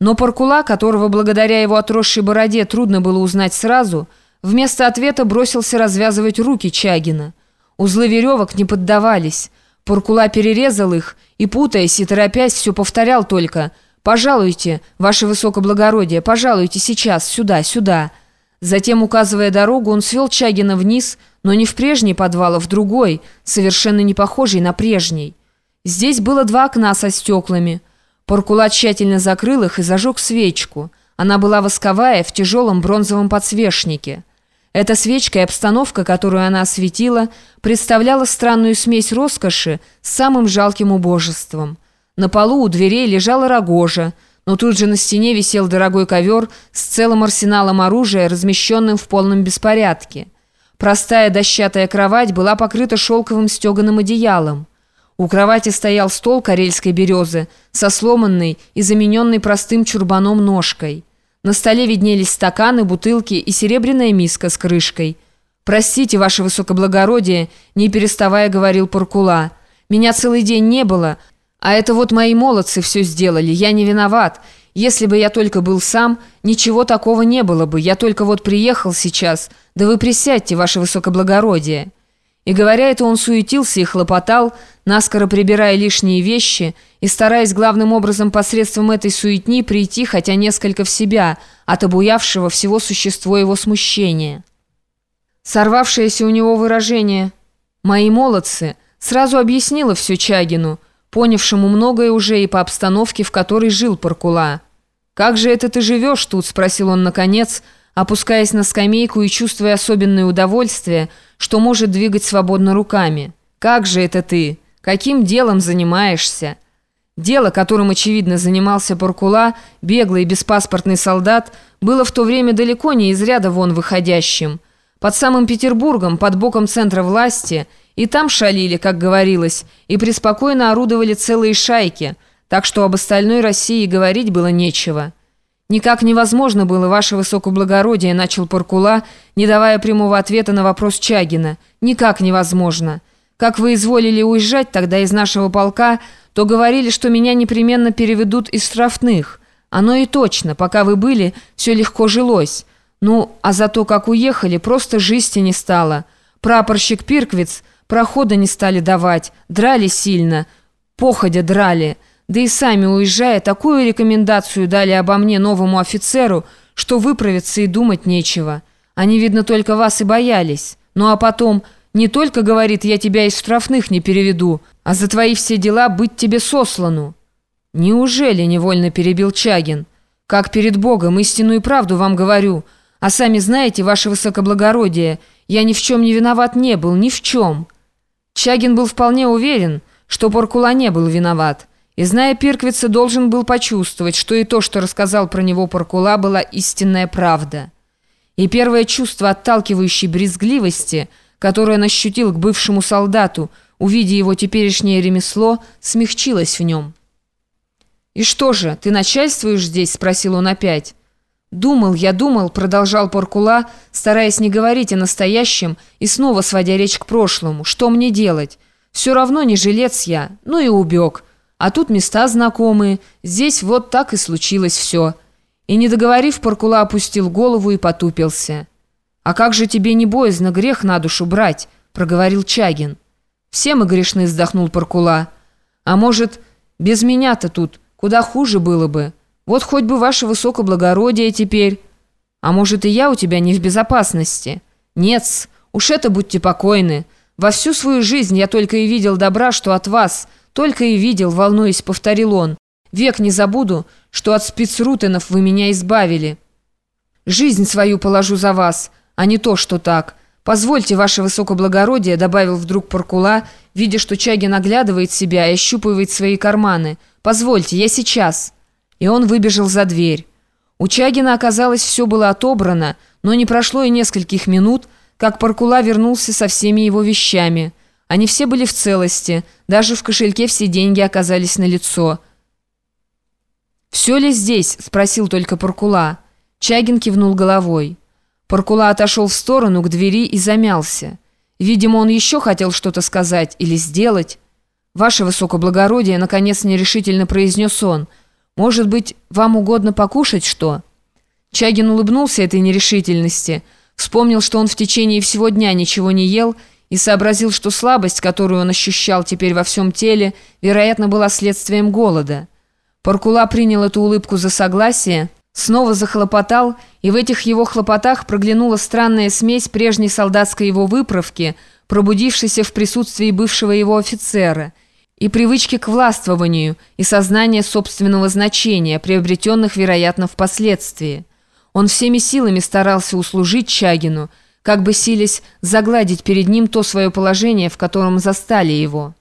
Но Паркула, которого благодаря его отросшей бороде трудно было узнать сразу, вместо ответа бросился развязывать руки Чагина. Узлы веревок не поддавались. Паркула перерезал их и, путаясь и торопясь, все повторял только «Пожалуйте, ваше высокоблагородие, пожалуйте сейчас, сюда, сюда». Затем, указывая дорогу, он свел Чагина вниз, но не в прежний подвал, а в другой, совершенно не похожий на прежний. Здесь было два окна со стеклами – Поркула тщательно закрыл их и зажег свечку. Она была восковая, в тяжелом бронзовом подсвечнике. Эта свечка и обстановка, которую она осветила, представляла странную смесь роскоши с самым жалким убожеством. На полу у дверей лежала рогожа, но тут же на стене висел дорогой ковер с целым арсеналом оружия, размещенным в полном беспорядке. Простая дощатая кровать была покрыта шелковым стеганым одеялом. У кровати стоял стол карельской березы со сломанной и замененной простым чурбаном ножкой. На столе виднелись стаканы, бутылки и серебряная миска с крышкой. «Простите, ваше высокоблагородие», — не переставая говорил Паркула. «Меня целый день не было, а это вот мои молодцы все сделали, я не виноват. Если бы я только был сам, ничего такого не было бы, я только вот приехал сейчас. Да вы присядьте, ваше высокоблагородие». И говоря это, он суетился и хлопотал, наскоро прибирая лишние вещи и стараясь главным образом посредством этой суетни прийти хотя несколько в себя от обуявшего всего существо его смущения. Сорвавшееся у него выражение «мои молодцы» сразу объяснило все Чагину, понявшему многое уже и по обстановке, в которой жил Паркула. «Как же это ты живешь тут?» – спросил он наконец – опускаясь на скамейку и чувствуя особенное удовольствие, что может двигать свободно руками. «Как же это ты? Каким делом занимаешься?» Дело, которым, очевидно, занимался Паркула, беглый беспаспортный солдат, было в то время далеко не из ряда вон выходящим. Под самым Петербургом, под боком центра власти, и там шалили, как говорилось, и преспокойно орудовали целые шайки, так что об остальной России говорить было нечего. «Никак невозможно было, ваше высокоблагородие», — начал Паркула, не давая прямого ответа на вопрос Чагина. «Никак невозможно. Как вы изволили уезжать тогда из нашего полка, то говорили, что меня непременно переведут из штрафных. Оно и точно, пока вы были, все легко жилось. Ну, а за то, как уехали, просто жизни не стало. Прапорщик Пирквиц прохода не стали давать, драли сильно, походя драли». Да и сами, уезжая, такую рекомендацию дали обо мне новому офицеру, что выправиться и думать нечего. Они, видно, только вас и боялись. Ну а потом, не только, говорит, я тебя из штрафных не переведу, а за твои все дела быть тебе сослану». «Неужели?» — невольно перебил Чагин. «Как перед Богом истинную правду вам говорю. А сами знаете, ваше высокоблагородие, я ни в чем не виноват не был, ни в чем». Чагин был вполне уверен, что Поркула не был виноват. И, зная Пирквица, должен был почувствовать, что и то, что рассказал про него Паркула, была истинная правда. И первое чувство отталкивающей брезгливости, которое он ощутил к бывшему солдату, увидя его теперешнее ремесло, смягчилось в нем. «И что же, ты начальствуешь здесь?» – спросил он опять. «Думал, я думал», – продолжал Паркула, стараясь не говорить о настоящем и снова сводя речь к прошлому. «Что мне делать? Все равно не жилец я, ну и убег». А тут места знакомые. Здесь вот так и случилось все. И, не договорив, Паркула опустил голову и потупился. «А как же тебе не боязно грех на душу брать?» – проговорил Чагин. «Все мы грешны», – вздохнул Паркула. «А может, без меня-то тут куда хуже было бы? Вот хоть бы ваше высокоблагородие теперь. А может, и я у тебя не в безопасности? Нет, уж это будьте покойны. Во всю свою жизнь я только и видел добра, что от вас – только и видел, волнуясь, повторил он. Век не забуду, что от спецрутенов вы меня избавили. Жизнь свою положу за вас, а не то, что так. Позвольте, ваше высокоблагородие, добавил вдруг Паркула, видя, что Чагин оглядывает себя и ощупывает свои карманы. Позвольте, я сейчас. И он выбежал за дверь. У Чагина, оказалось, все было отобрано, но не прошло и нескольких минут, как Паркула вернулся со всеми его вещами – они все были в целости, даже в кошельке все деньги оказались на лицо. «Все ли здесь?» – спросил только Паркула. Чагин кивнул головой. Паркула отошел в сторону к двери и замялся. Видимо, он еще хотел что-то сказать или сделать. «Ваше высокоблагородие», – наконец нерешительно произнес он, – Может быть, вам угодно покушать что?» Чагин улыбнулся этой нерешительности, вспомнил, что он в течение всего дня ничего не ел и сообразил, что слабость, которую он ощущал теперь во всем теле, вероятно, была следствием голода. Паркула принял эту улыбку за согласие, снова захлопотал, и в этих его хлопотах проглянула странная смесь прежней солдатской его выправки, пробудившейся в присутствии бывшего его офицера, и привычки к властвованию, и сознания собственного значения, приобретенных, вероятно, впоследствии. Он всеми силами старался услужить Чагину, как бы силясь загладить перед ним то свое положение, в котором застали его.